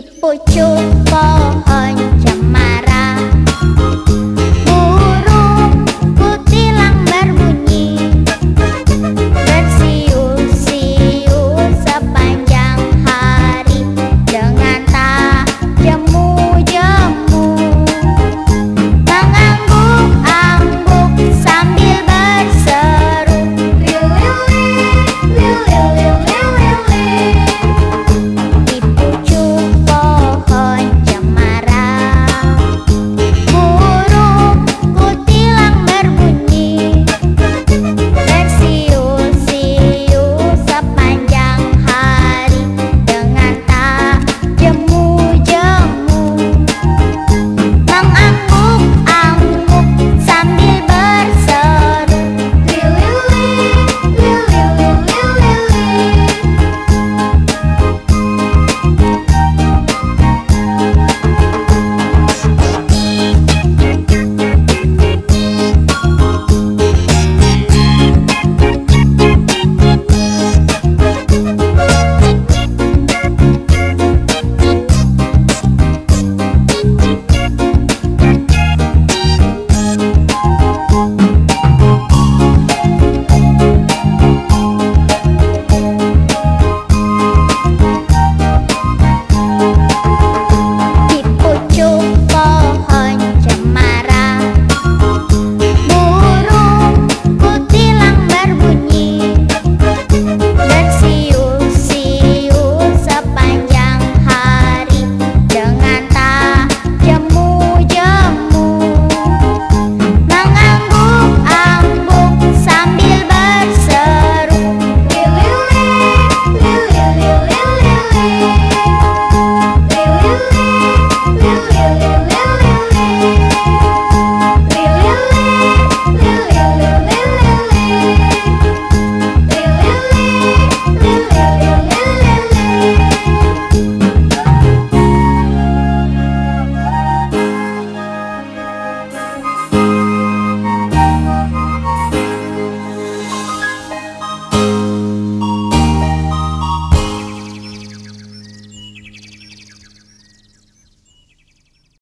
Hippo coba